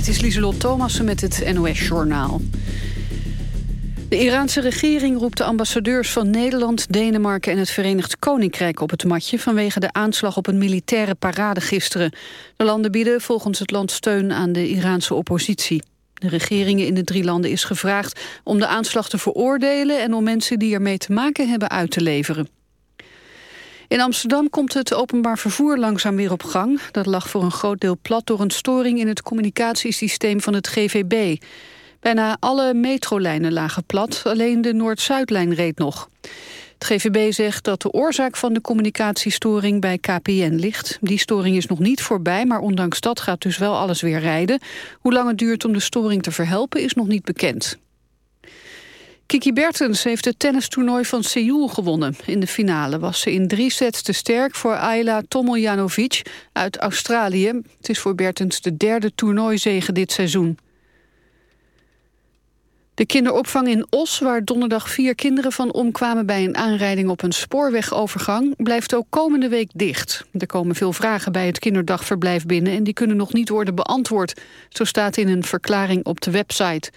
Dit is Lieselot Thomassen met het NOS-journaal. De Iraanse regering roept de ambassadeurs van Nederland, Denemarken en het Verenigd Koninkrijk op het matje vanwege de aanslag op een militaire parade gisteren. De landen bieden volgens het land steun aan de Iraanse oppositie. De regeringen in de drie landen is gevraagd om de aanslag te veroordelen en om mensen die ermee te maken hebben uit te leveren. In Amsterdam komt het openbaar vervoer langzaam weer op gang. Dat lag voor een groot deel plat door een storing in het communicatiesysteem van het GVB. Bijna alle metrolijnen lagen plat, alleen de Noord-Zuidlijn reed nog. Het GVB zegt dat de oorzaak van de communicatiestoring bij KPN ligt. Die storing is nog niet voorbij, maar ondanks dat gaat dus wel alles weer rijden. Hoe lang het duurt om de storing te verhelpen is nog niet bekend. Kiki Bertens heeft het tennistoernooi van Seoul gewonnen. In de finale was ze in drie sets te sterk voor Ayla Tomoljanovic uit Australië. Het is voor Bertens de derde toernooizege dit seizoen. De kinderopvang in Os, waar donderdag vier kinderen van omkwamen... bij een aanrijding op een spoorwegovergang, blijft ook komende week dicht. Er komen veel vragen bij het kinderdagverblijf binnen... en die kunnen nog niet worden beantwoord. Zo staat in een verklaring op de website.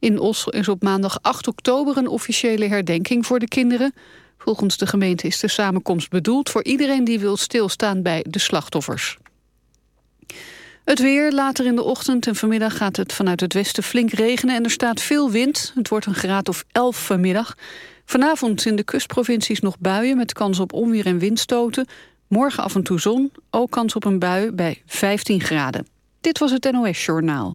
In Os is op maandag 8 oktober een officiële herdenking voor de kinderen. Volgens de gemeente is de samenkomst bedoeld voor iedereen die wil stilstaan bij de slachtoffers. Het weer, later in de ochtend en vanmiddag gaat het vanuit het westen flink regenen... en er staat veel wind. Het wordt een graad of 11 vanmiddag. Vanavond in de kustprovincies nog buien met kans op onweer en windstoten. Morgen af en toe zon, ook kans op een bui bij 15 graden. Dit was het NOS Journaal.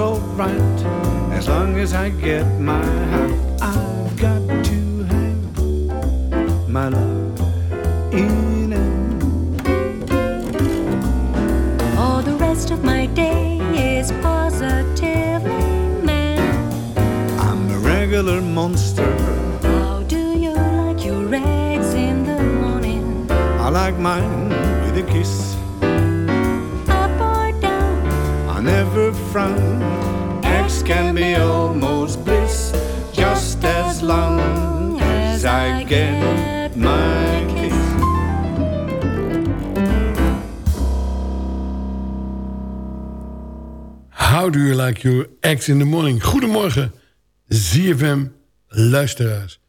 World's alright as long as I get my heart, I've got to have my love in it. All the rest of my day is positively man. I'm a regular monster. How do you like your eggs in the morning? I like mine with a kiss. Never frown. Eggs can be almost bliss, just as long as I get my kiss. How do you like your eggs in the morning? Goedemorgen, ZFM luisteraars.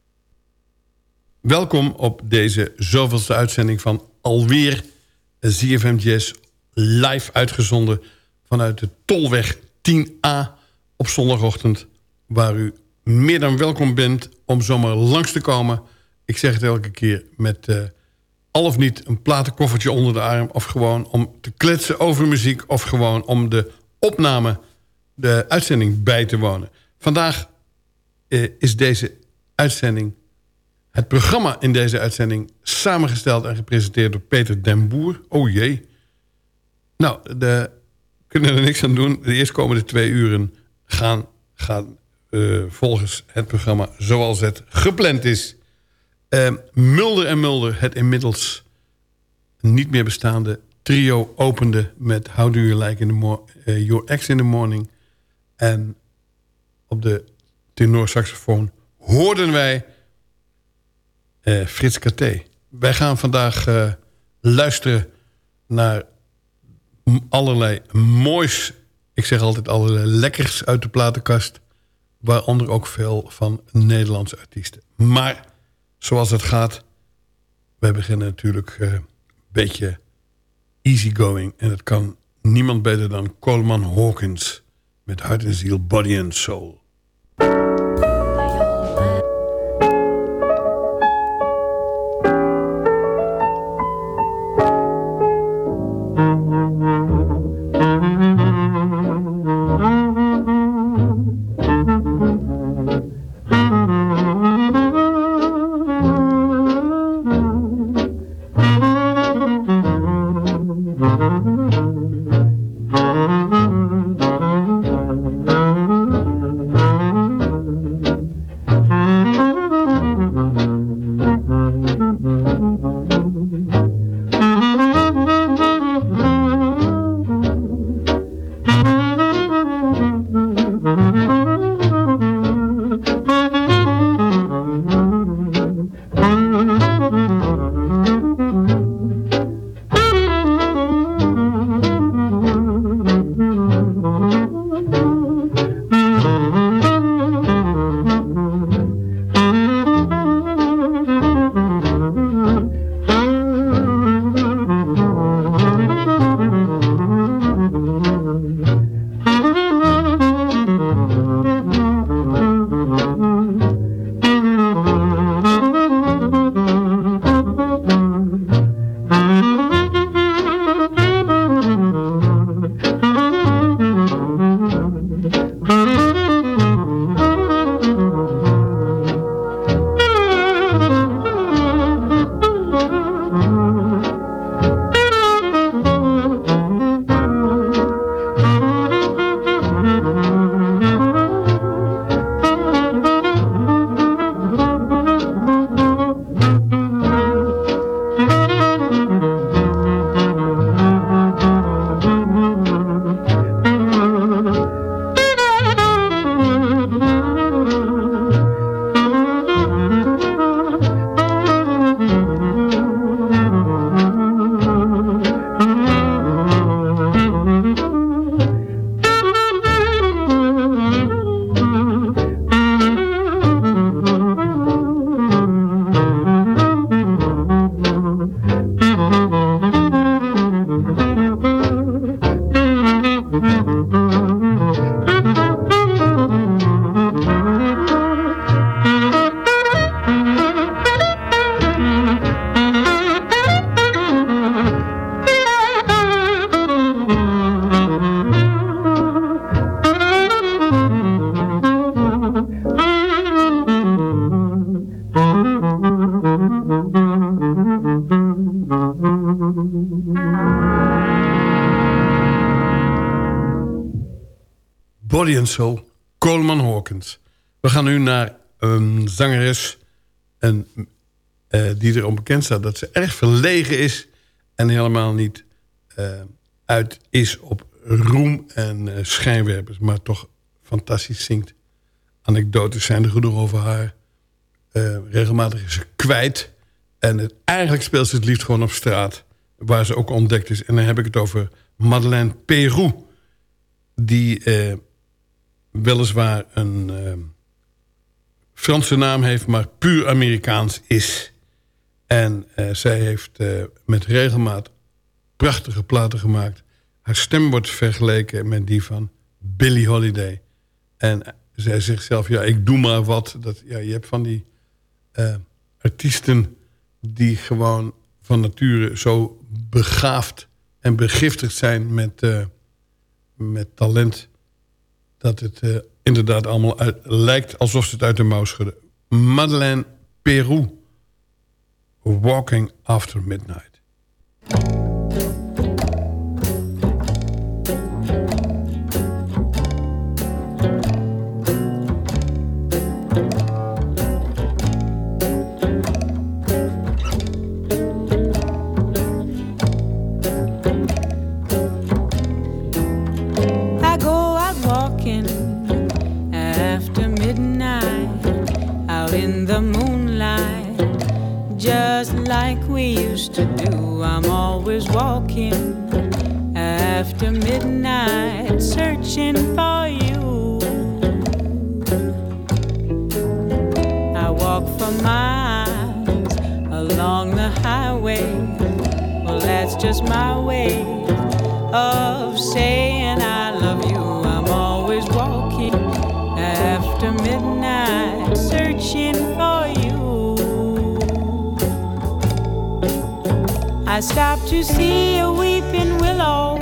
Welkom op deze zoveelste uitzending van alweer ZFM Jazz... live uitgezonden vanuit de Tolweg 10A op zondagochtend... waar u meer dan welkom bent om zomaar langs te komen. Ik zeg het elke keer met eh, al of niet een platenkoffertje onder de arm... of gewoon om te kletsen over muziek... of gewoon om de opname, de uitzending bij te wonen. Vandaag eh, is deze uitzending, het programma in deze uitzending... samengesteld en gepresenteerd door Peter den Boer. Oh jee. Nou, de, kunnen er niks aan doen. De eerstkomende twee uren gaan, gaan eh, volgens het programma zoals het gepland is. Eh, Mulder en Mulder, het inmiddels niet meer bestaande trio opende met How Do You Like in the eh, Your Ex in the Morning. En op de tenorsaxofoon hoorden wij Frits Katé. Wij gaan vandaag luisteren naar allerlei moois... ik zeg altijd allerlei lekkers uit de platenkast... waaronder ook veel van Nederlandse artiesten. Maar zoals het gaat... wij beginnen natuurlijk eh, een beetje easygoing. En het kan niemand beter dan Coleman Hawkins... met hart en ziel, body and soul. Italian Soul, Coleman Hawkins. We gaan nu naar een zangeres en, eh, die erom bekend staat... dat ze erg verlegen is en helemaal niet eh, uit is op roem en eh, schijnwerpers... maar toch fantastisch zingt. Anekdotes zijn er genoeg over haar. Regelmatig is ze kwijt. En het, eigenlijk speelt ze het liefst gewoon op straat... waar ze ook ontdekt is. En dan heb ik het over Madeleine Peru... die weliswaar een eh, Franse naam heeft... maar puur Amerikaans is. En eh, zij heeft eh, met regelmaat prachtige platen gemaakt. Haar stem wordt vergeleken met die van Billie Holiday. En zij zegt zelf, ja, ik doe maar wat. Dat, ja, je hebt van die eh, artiesten die gewoon van nature zo begaafd en begiftigd zijn met, eh, met talent... dat het eh, inderdaad allemaal lijkt alsof ze het uit de mouw schudden. Madeleine Peru, Walking After Midnight. We used to do. I'm always walking after midnight, searching for you. I walk for miles along the highway. Well, that's just my way of saying I I stopped to see a weeping willow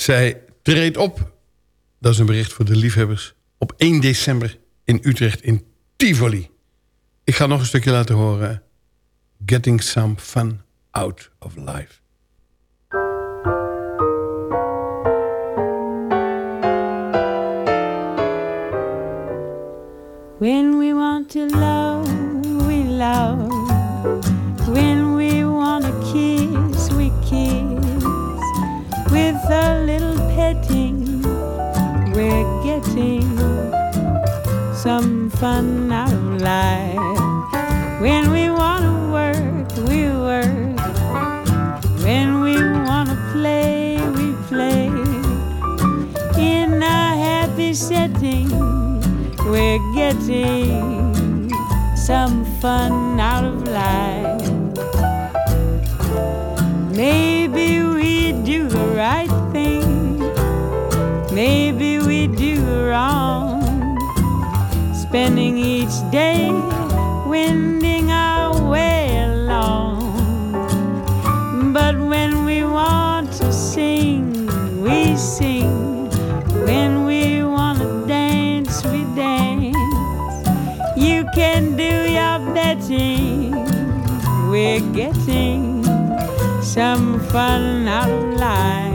Zij treedt op, dat is een bericht voor de liefhebbers... op 1 december in Utrecht in Tivoli. Ik ga nog een stukje laten horen. Getting some fun out of life. When we want to love, we love. Some fun out of life. When we want to work, we work. When we want to play, we play. In a happy setting, we're getting some fun out of life. Maybe we do the right thing, maybe Spending each day wending our way along. But when we want to sing, we sing. When we want to dance, we dance. You can do your betting. We're getting some fun out of life.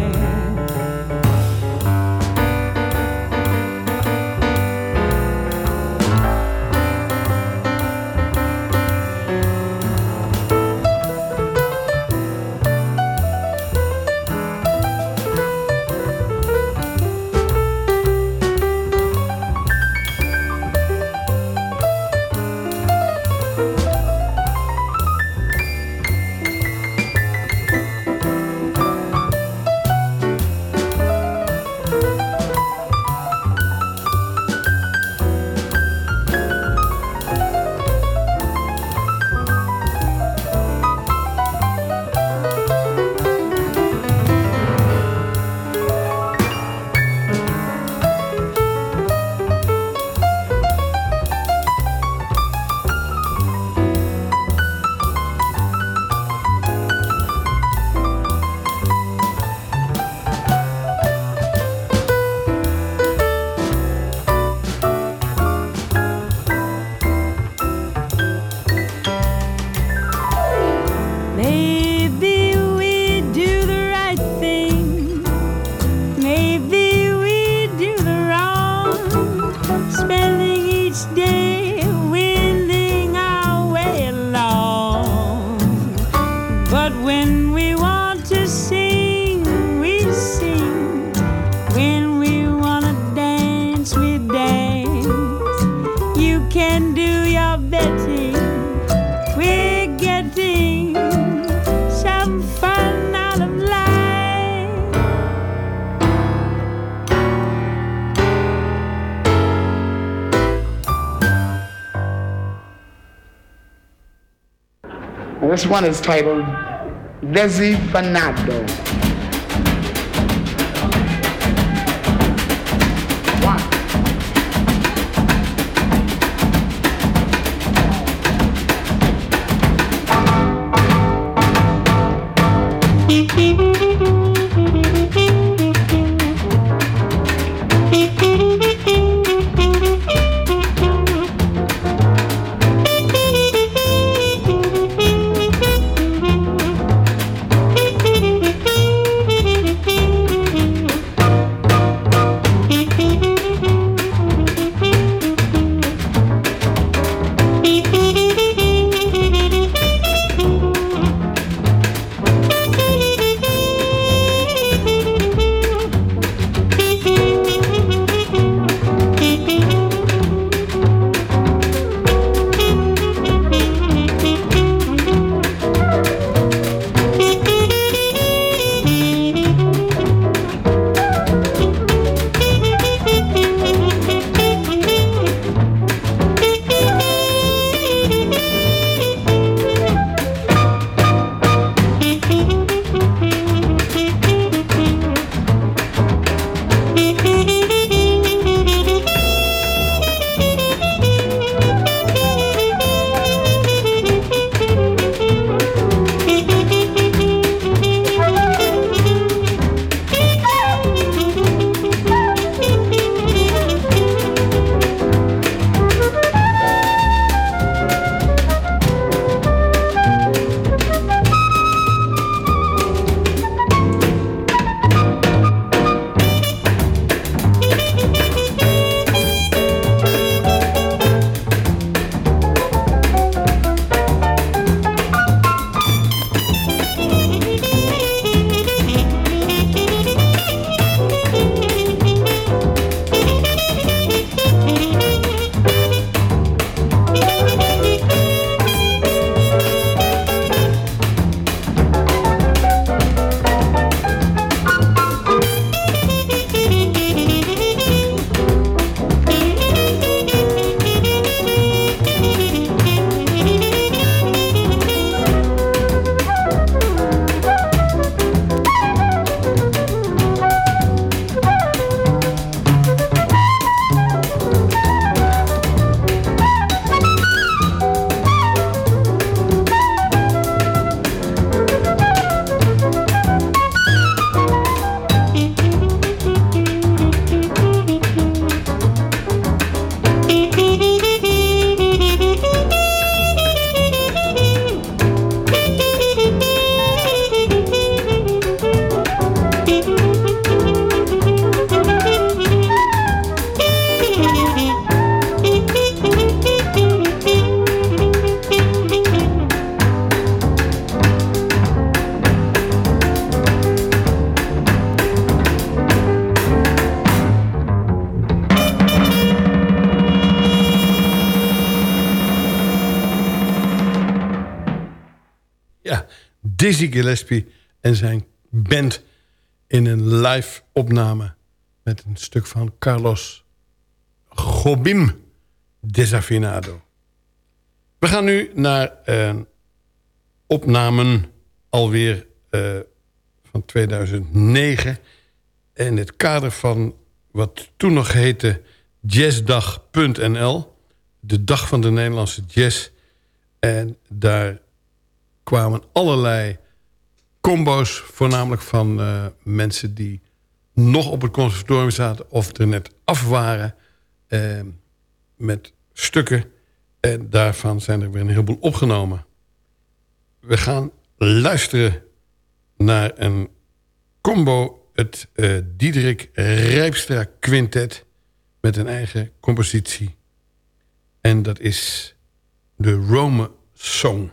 This one is titled Desifanado. Thank Dizzy Gillespie en zijn band... in een live opname met een stuk van Carlos Gobim Desafinado. We gaan nu naar uh, opnamen alweer uh, van 2009... in het kader van wat toen nog heette jazzdag.nl... de dag van de Nederlandse jazz... En daar kwamen allerlei combo's, voornamelijk van uh, mensen die nog op het conservatorium zaten of er net af waren uh, met stukken. En daarvan zijn er weer een heleboel opgenomen. We gaan luisteren naar een combo, het uh, Diederik Rijpstra Quintet met een eigen compositie. En dat is de Rome Song.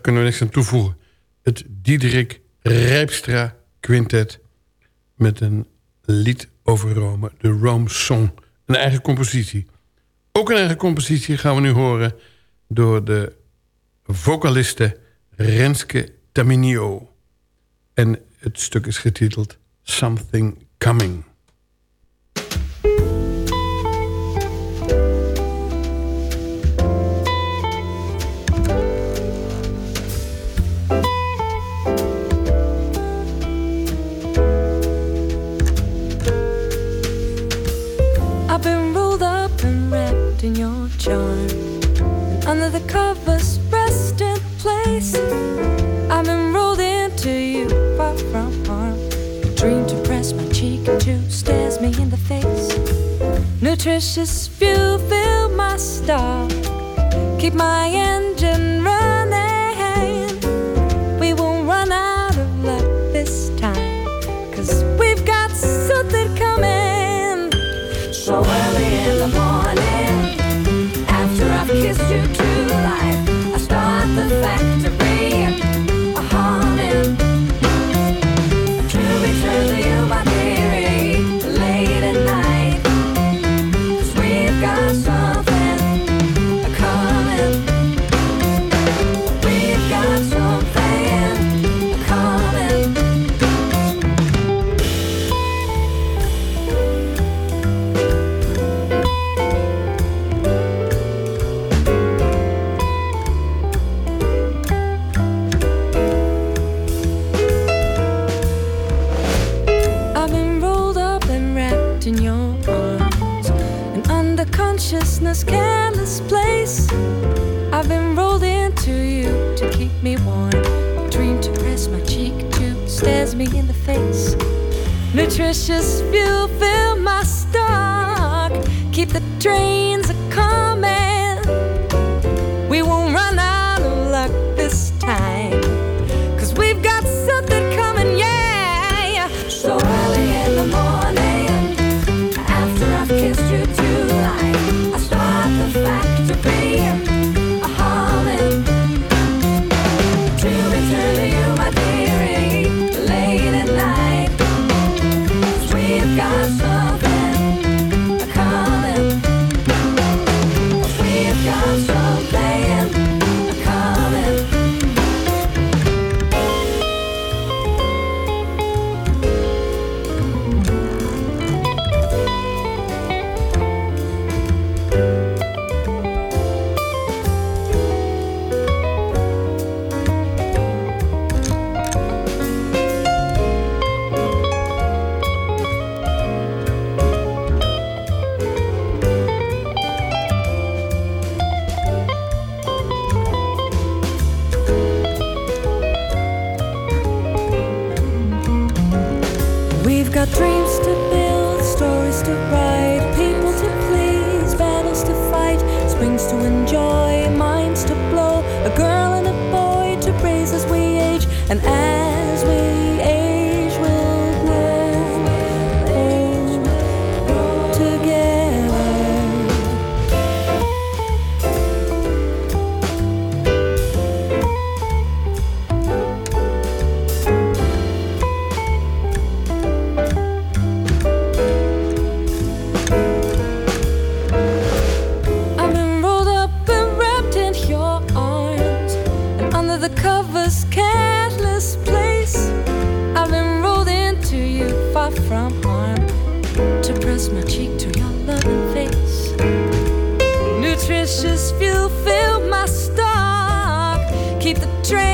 kunnen we niks aan toevoegen. Het Diederik Rijpstra Quintet met een lied over Rome, de Rome Song. Een eigen compositie. Ook een eigen compositie gaan we nu horen door de vocaliste Renske Taminio. En het stuk is getiteld Something Coming. the covers rest in place. I'm enrolled into you, far from harm. A dream to press my cheek to stares me in the face. Nutritious fuel fill my stock. Keep my engine Nutritious fuel fill my stock. Keep the train. press my cheek to your loving face. Nutritious fuel fill my stock. Keep the train.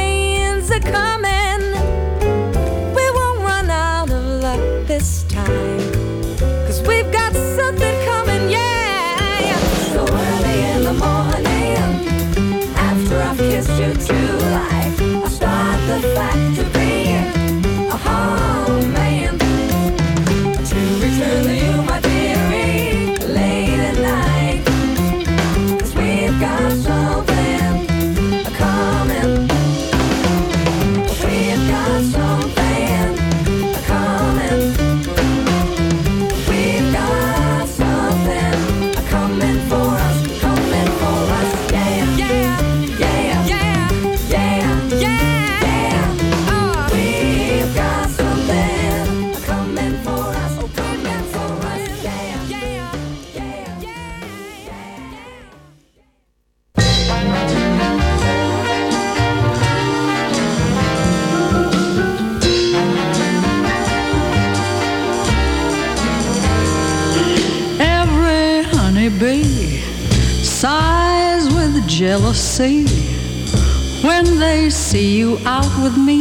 See you out with me.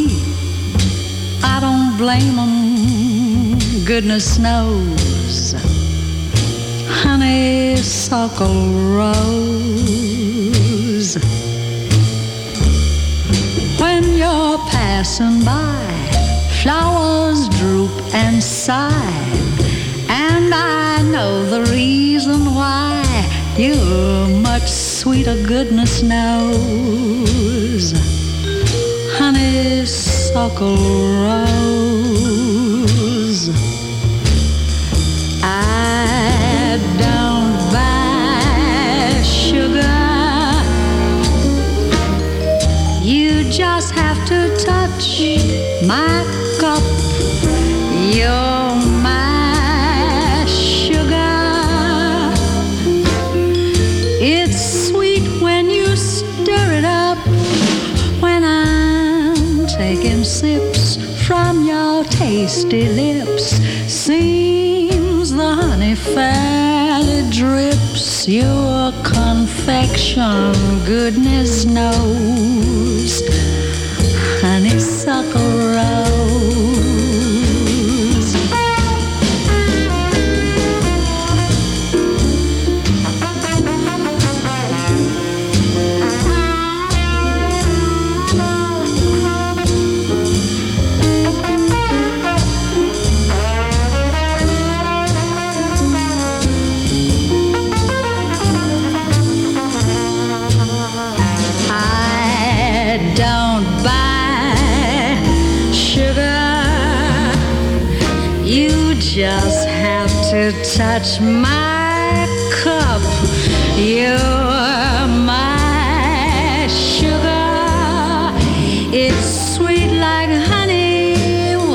I don't blame them, goodness knows. Honeysuckle rose. When you're passing by, flowers droop and sigh. And I know the reason why you're much sweeter, goodness knows. buckle around. Tasty lips, seems the honey fairly drips. Your confection, goodness knows, touch my cup. You're my sugar. It's sweet like honey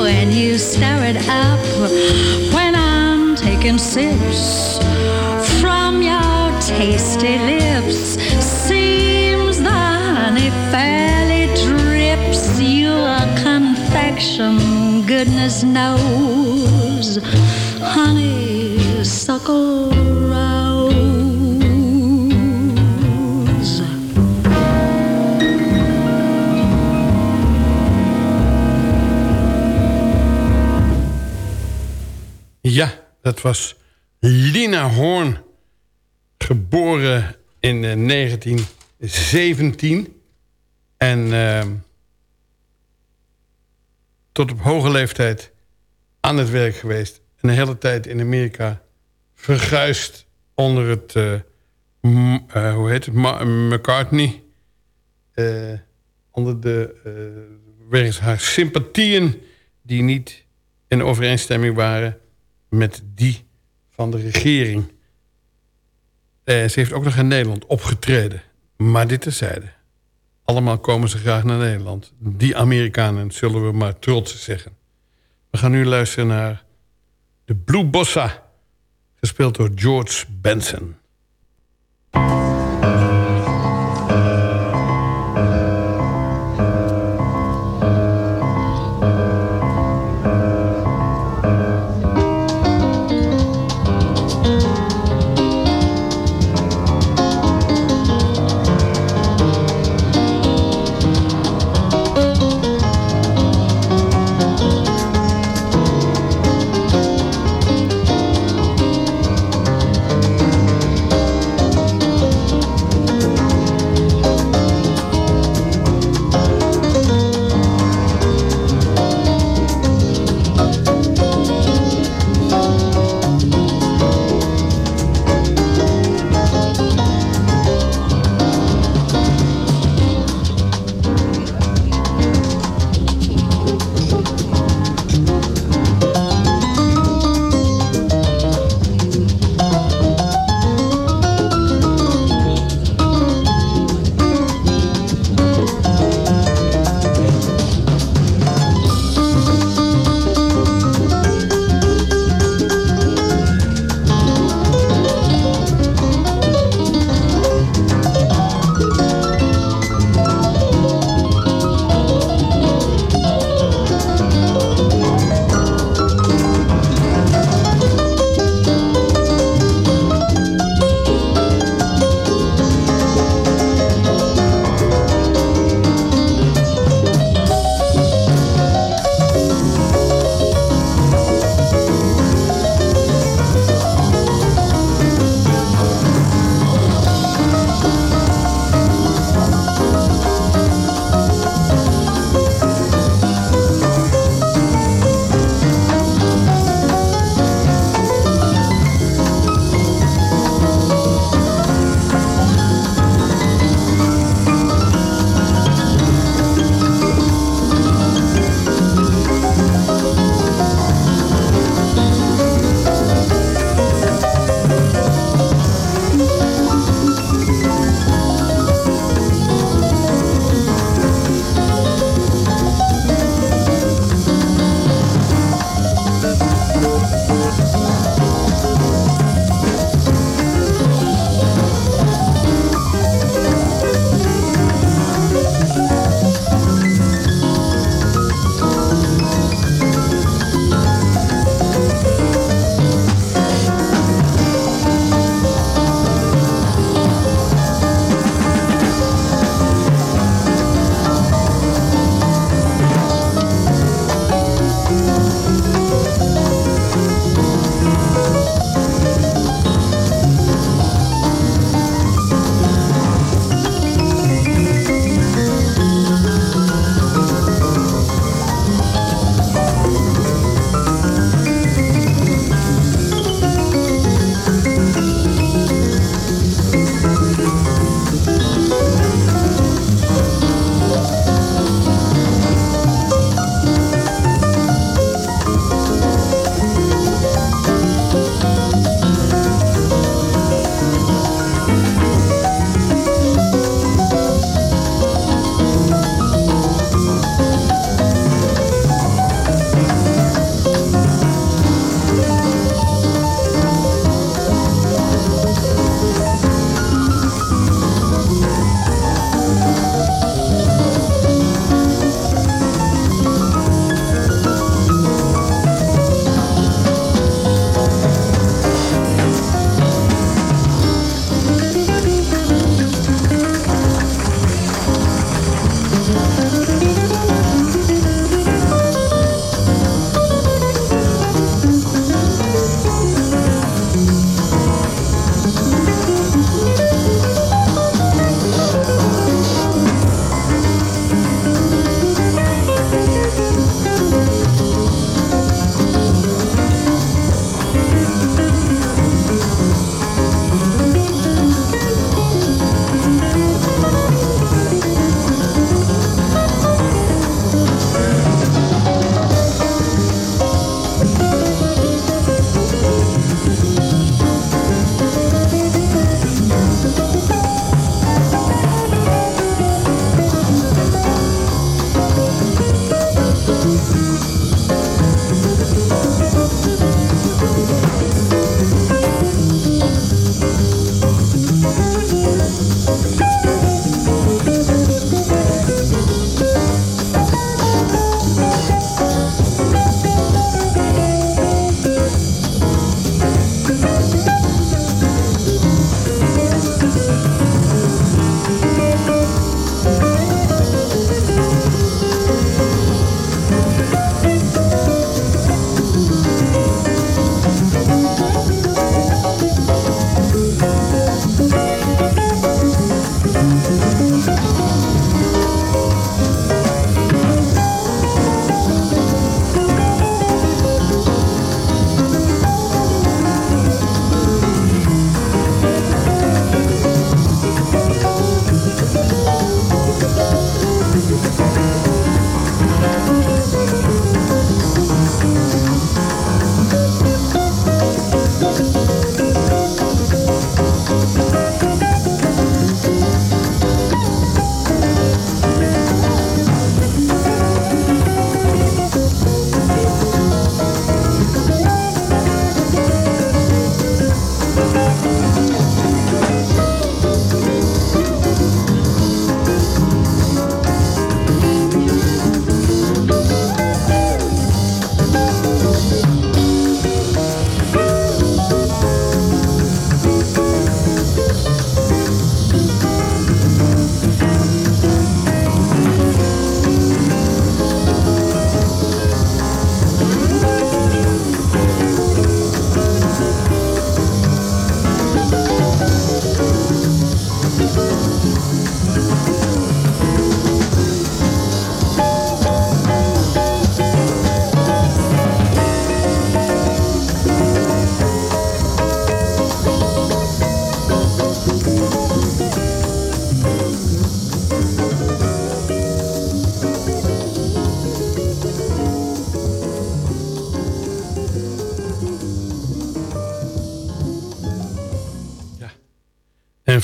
when you stir it up. When I'm taking sips from your tasty lips, seems the honey fairly drips. Your confection, goodness knows, Ja, dat was Lina Horn. Geboren in eh, 1917. En ehm, tot op hoge leeftijd aan het werk geweest. En een hele tijd in Amerika verguisd onder het... eh, eh, hoe heet het? McCartney. Eh, onder de... wegens haar sympathieën die niet in overeenstemming waren met die van de regering. Ze heeft ook nog in Nederland opgetreden. Maar dit terzijde. Allemaal komen ze graag naar Nederland. Die Amerikanen zullen we maar trots zeggen. We gaan nu luisteren naar de Blue Bossa. Gespeeld door George Benson.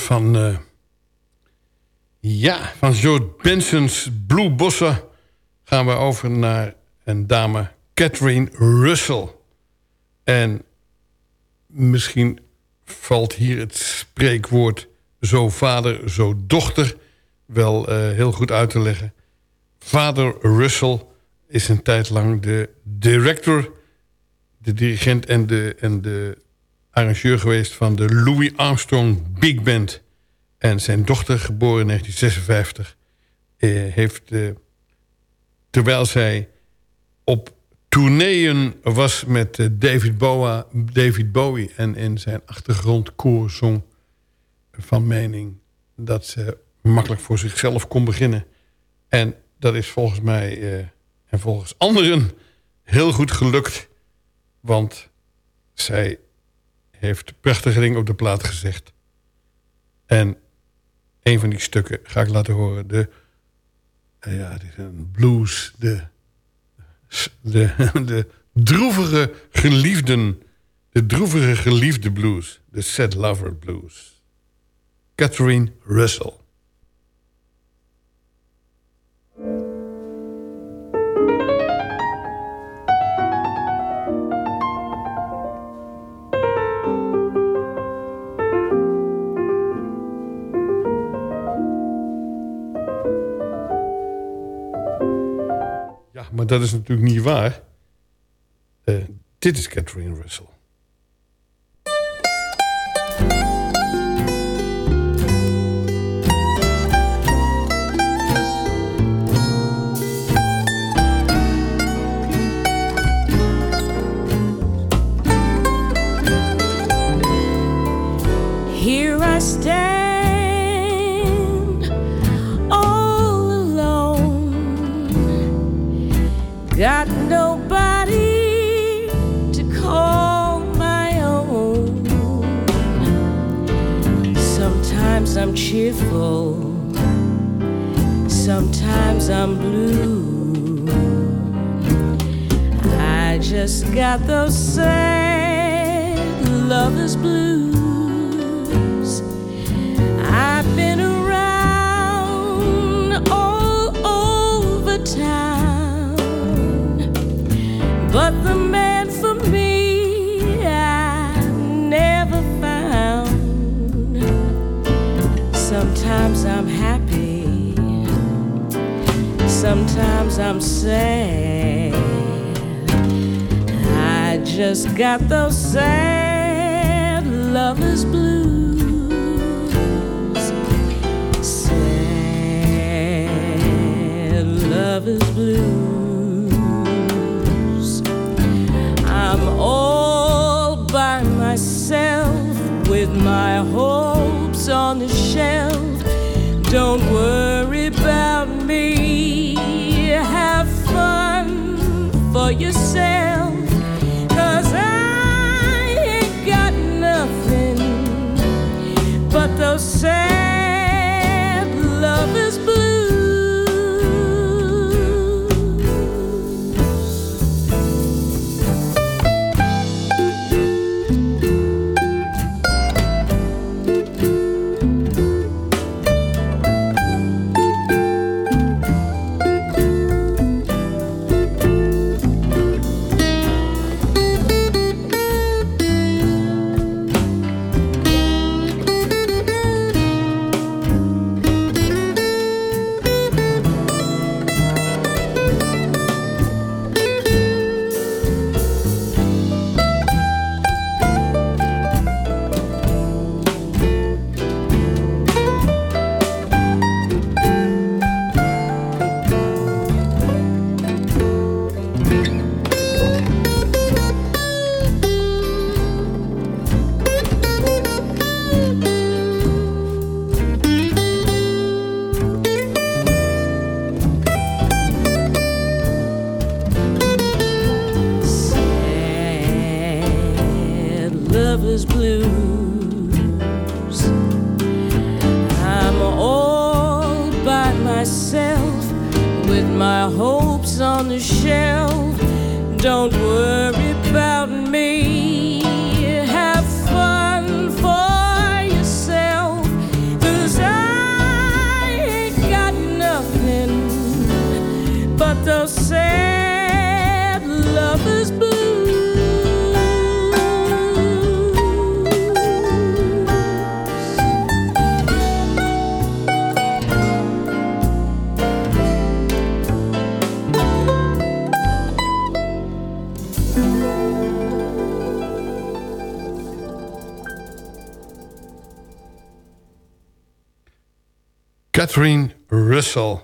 Van... eh, ja, van George Benson's Blue Bossa... gaan we over naar een dame, Catherine Russell. En misschien valt hier het spreekwoord... zo vader, zo dochter... wel eh, heel goed uit te leggen. Vader Russell is een tijd lang de director... de dirigent en de, en de arrangeur geweest... van de Louis Armstrong Big Band... En zijn dochter, geboren in 1956, eh, heeft... eh, terwijl zij op tourneeën was met eh, David, David Bowie... en in zijn achtergrondkoor zong van mening... dat ze makkelijk voor zichzelf kon beginnen. En dat is volgens mij eh, en volgens anderen heel goed gelukt. Want zij heeft prachtige dingen op de plaat gezegd. En een van die stukken ga ik laten horen. De, eh, ja, dit is een blues. De, de, de droevige geliefden. De droevige geliefde blues. De sad lover blues. Catherine Russell. Maar dat is natuurlijk niet waar. Eh, dit is Catherine Russell. Cheerful, sometimes I'm blue. I just got those sad lovers blues. I've been around all over town, but the man sometimes I'm sad. I just got those sad lovers blues. Sad lovers blues. I'm all by myself with my hopes on the shelf. Don't worry say my hopes on the shelf. Don't worry about me. Catherine Russell,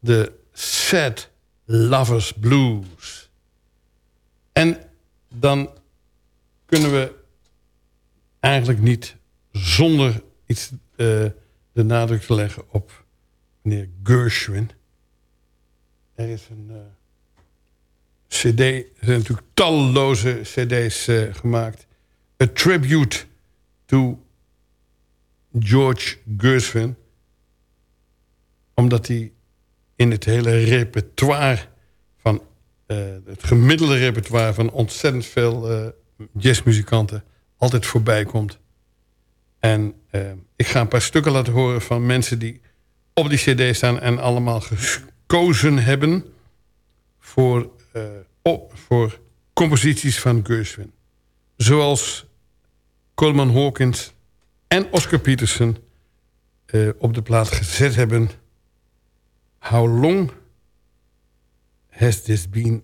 de Sad Lovers Blues. En dan kunnen we eigenlijk niet zonder iets eh, de nadruk te leggen op meneer Gershwin. Er is een eh, cd, er zijn natuurlijk talloze cd's eh, gemaakt. A Tribute to George Gershwin omdat hij in het hele repertoire van eh, het gemiddelde repertoire van ontzettend veel uh, jazzmuzikanten altijd voorbij komt. En uh, ik ga een paar stukken laten horen van mensen die op die cd staan en allemaal gekozen hebben voor, oh, voor composities van Gershwin. Zoals Coleman Hawkins en Oscar Peterson op de plaat gezet hebben How long has this been?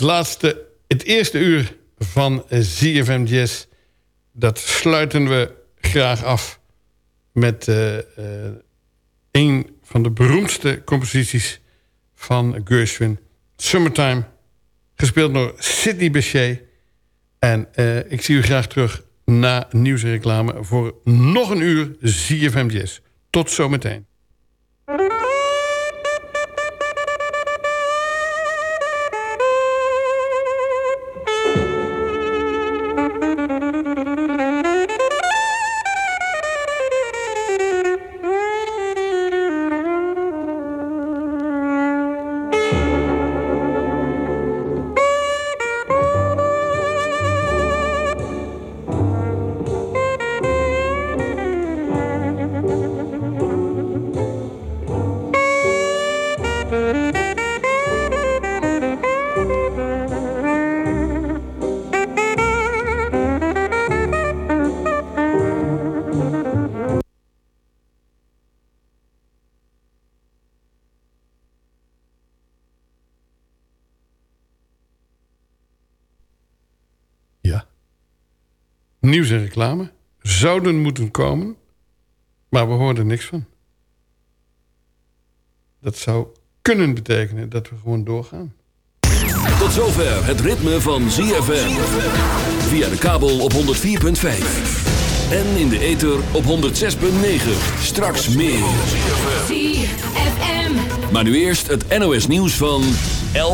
Het laatste, het eerste uur van ZFM Jazz... dat sluiten we graag af met eh, eh, een van de beroemdste composities van Gershwin. Summertime, gespeeld door Sidney Bechet. En eh, ik zie u graag terug na nieuwsreclame voor nog een uur ZFM Jazz. Tot zometeen. Reclame zouden moeten komen, maar we hoorden niks van. Dat zou kunnen betekenen dat we gewoon doorgaan. Tot zover het ritme van ZFM. Via de kabel op 104.5. En in de ether op 106.9. Straks meer. ZFM. Maar nu eerst het NOS nieuws van 11.